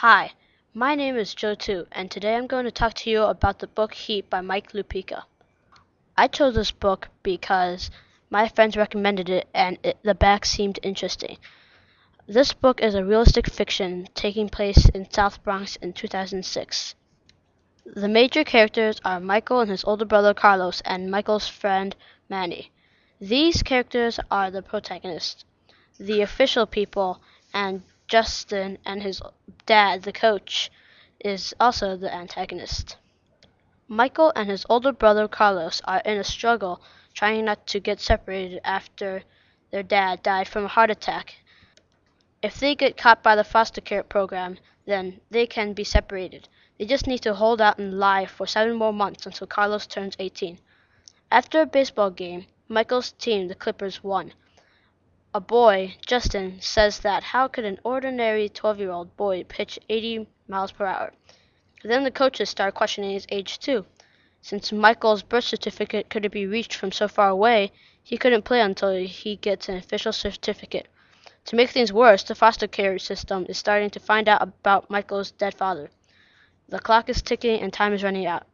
Hi, my name is Joe Two, and today I'm going to talk to you about the book Heat by Mike Lupica. I chose this book because my friends recommended it and it, the back seemed interesting. This book is a realistic fiction taking place in South Bronx in 2006. The major characters are Michael and his older brother Carlos and Michael's friend Manny. These characters are the protagonists, the official people, and Justin and his dad, the coach, is also the antagonist. Michael and his older brother Carlos are in a struggle trying not to get separated after their dad died from a heart attack. If they get caught by the foster care program, then they can be separated. They just need to hold out and lie for seven more months until Carlos turns 18. After a baseball game, Michael's team, the Clippers, won. A boy, Justin, says that how could an ordinary 12-year-old boy pitch 80 miles per hour? Then the coaches start questioning his age too. Since Michael's birth certificate couldn't be reached from so far away, he couldn't play until he gets an official certificate. To make things worse, the foster care system is starting to find out about Michael's dead father. The clock is ticking and time is running out.